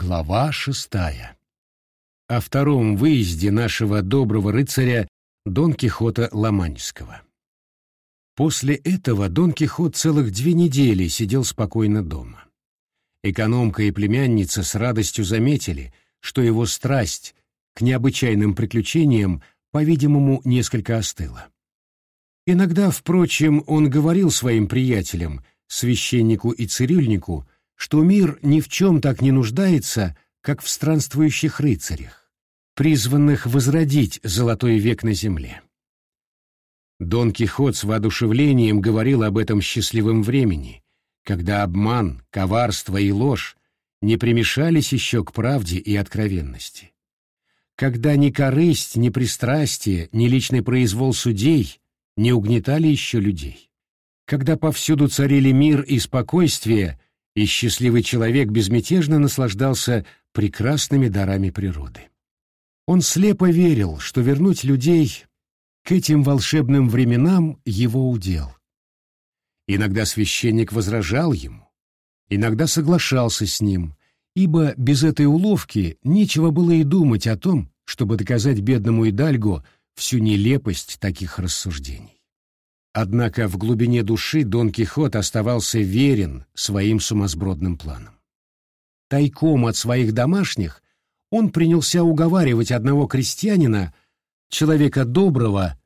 Глава шестая. О втором выезде нашего доброго рыцаря Дон Кихота Ломаньского. После этого Дон Кихот целых две недели сидел спокойно дома. Экономка и племянница с радостью заметили, что его страсть к необычайным приключениям, по-видимому, несколько остыла. Иногда, впрочем, он говорил своим приятелям, священнику и цирюльнику, что мир ни в чем так не нуждается, как в странствующих рыцарях, призванных возродить золотой век на земле. Дон Кихот с воодушевлением говорил об этом счастливом времени, когда обман, коварство и ложь не примешались еще к правде и откровенности. Когда ни корысть, ни пристрастие, ни личный произвол судей не угнетали еще людей. Когда повсюду царили мир и спокойствие, и счастливый человек безмятежно наслаждался прекрасными дарами природы. Он слепо верил, что вернуть людей к этим волшебным временам его удел. Иногда священник возражал ему, иногда соглашался с ним, ибо без этой уловки нечего было и думать о том, чтобы доказать бедному Идальго всю нелепость таких рассуждений. Однако в глубине души Дон Кихот оставался верен своим сумасбродным планам. Тайком от своих домашних он принялся уговаривать одного крестьянина, человека доброго,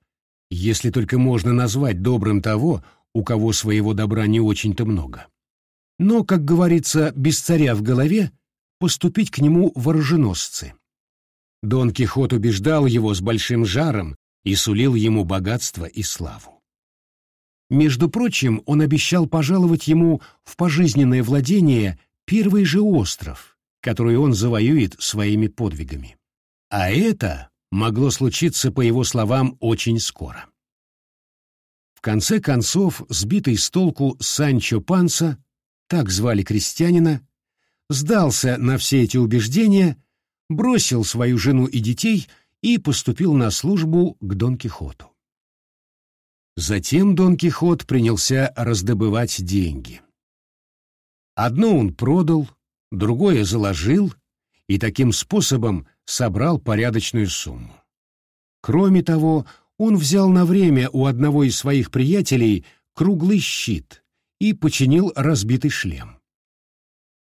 если только можно назвать добрым того, у кого своего добра не очень-то много. Но, как говорится, без царя в голове, поступить к нему вооруженосцы. Дон Кихот убеждал его с большим жаром и сулил ему богатство и славу. Между прочим, он обещал пожаловать ему в пожизненное владение первый же остров, который он завоюет своими подвигами. А это могло случиться, по его словам, очень скоро. В конце концов, сбитый с толку Санчо Панса, так звали крестьянина, сдался на все эти убеждения, бросил свою жену и детей и поступил на службу к Дон Кихоту. Затем Дон Кихот принялся раздобывать деньги. Одно он продал, другое заложил и таким способом собрал порядочную сумму. Кроме того, он взял на время у одного из своих приятелей круглый щит и починил разбитый шлем.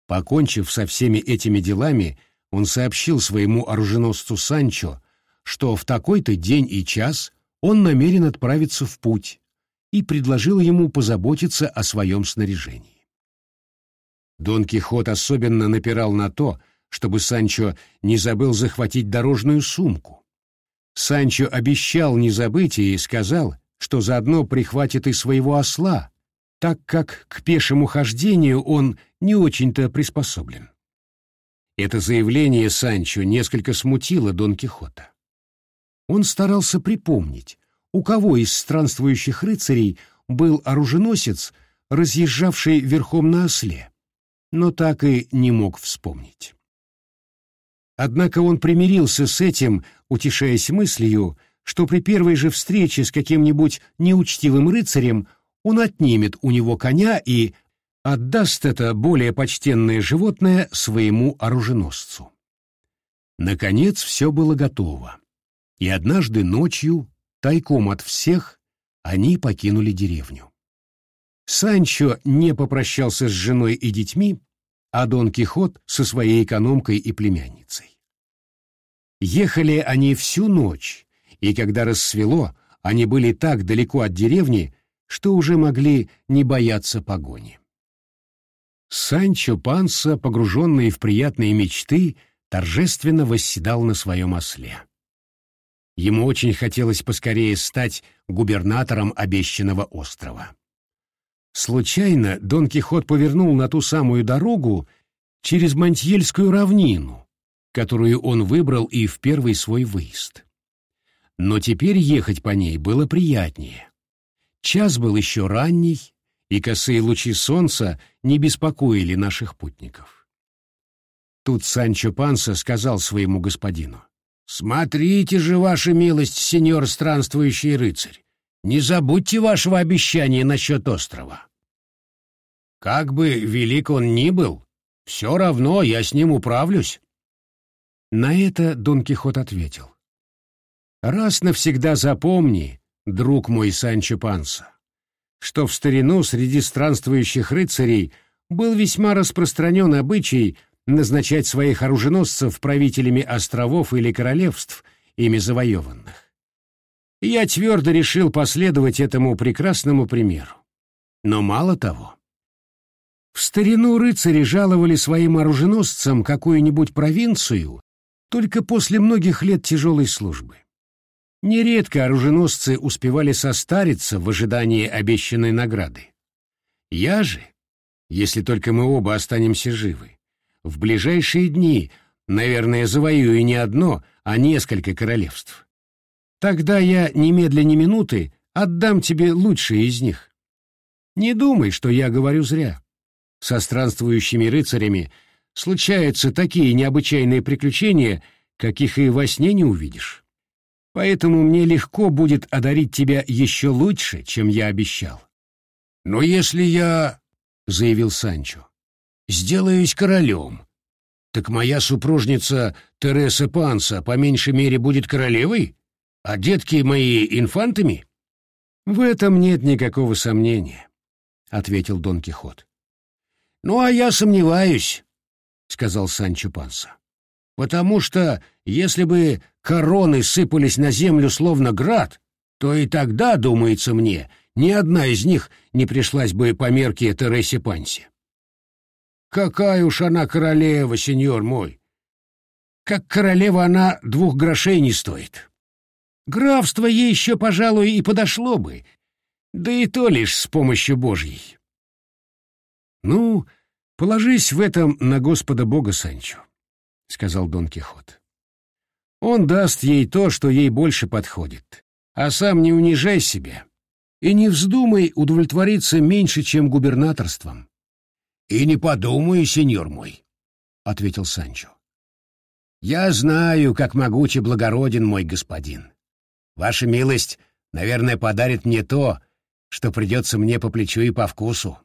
Покончив со всеми этими делами, он сообщил своему оруженосцу Санчо, что в такой-то день и час он намерен отправиться в путь и предложил ему позаботиться о своем снаряжении. Дон Кихот особенно напирал на то, чтобы Санчо не забыл захватить дорожную сумку. Санчо обещал не забыть и сказал, что заодно прихватит и своего осла, так как к пешему хождению он не очень-то приспособлен. Это заявление Санчо несколько смутило Дон Кихота. Он старался припомнить, у кого из странствующих рыцарей был оруженосец, разъезжавший верхом на осле, но так и не мог вспомнить. Однако он примирился с этим, утешаясь мыслью, что при первой же встрече с каким-нибудь неучтивым рыцарем он отнимет у него коня и отдаст это более почтенное животное своему оруженосцу. Наконец все было готово. И однажды ночью, тайком от всех, они покинули деревню. Санчо не попрощался с женой и детьми, а Дон Кихот со своей экономкой и племянницей. Ехали они всю ночь, и когда рассвело, они были так далеко от деревни, что уже могли не бояться погони. Санчо Панса, погруженный в приятные мечты, торжественно восседал на своем осле. Ему очень хотелось поскорее стать губернатором обещанного острова. Случайно Дон Кихот повернул на ту самую дорогу через Мантьельскую равнину, которую он выбрал и в первый свой выезд. Но теперь ехать по ней было приятнее. Час был еще ранний, и косые лучи солнца не беспокоили наших путников. Тут Санчо Панса сказал своему господину. «Смотрите же, ваша милость, сеньор странствующий рыцарь, не забудьте вашего обещания насчет острова». «Как бы велик он ни был, Все равно я с ним управлюсь. На это Дон Кихот ответил. Раз навсегда запомни, друг мой Санчо Панса, что в старину среди странствующих рыцарей был весьма распространен обычай назначать своих оруженосцев правителями островов или королевств, ими завоеванных. Я твердо решил последовать этому прекрасному примеру. Но мало того. В старину рыцари жаловали своим оруженосцам какую-нибудь провинцию только после многих лет тяжелой службы. Нередко оруженосцы успевали состариться в ожидании обещанной награды. Я же, если только мы оба останемся живы, в ближайшие дни, наверное, завоюю не одно, а несколько королевств. Тогда я немедля ни минуты отдам тебе лучшие из них. Не думай, что я говорю зря. Со странствующими рыцарями случаются такие необычайные приключения, каких и во сне не увидишь. Поэтому мне легко будет одарить тебя еще лучше, чем я обещал. Но если я, — заявил Санчо, — сделаюсь королем, так моя супружница Тереса Панса по меньшей мере будет королевой, а детки мои инфантами? В этом нет никакого сомнения, — ответил Дон Кихот. Ну, а я сомневаюсь, — сказал Санчо Панса. Потому что, если бы короны сыпались на землю словно град, то и тогда, думается мне, ни одна из них не пришлась бы по мерке Тересе Панси. Какая уж она королева, сеньор мой! Как королева она двух грошей не стоит. Графство ей еще, пожалуй, и подошло бы, да и то лишь с помощью Божьей. Ну, положись в этом на Господа Бога, Санчо, — сказал Дон Кихот. Он даст ей то, что ей больше подходит. А сам не унижай себя. И не вздумай удовлетвориться меньше, чем губернаторством. — И не подумаю, сеньор мой, — ответил Санчо. — Я знаю, как могуче благороден мой господин. Ваша милость, наверное, подарит мне то, что придется мне по плечу и по вкусу.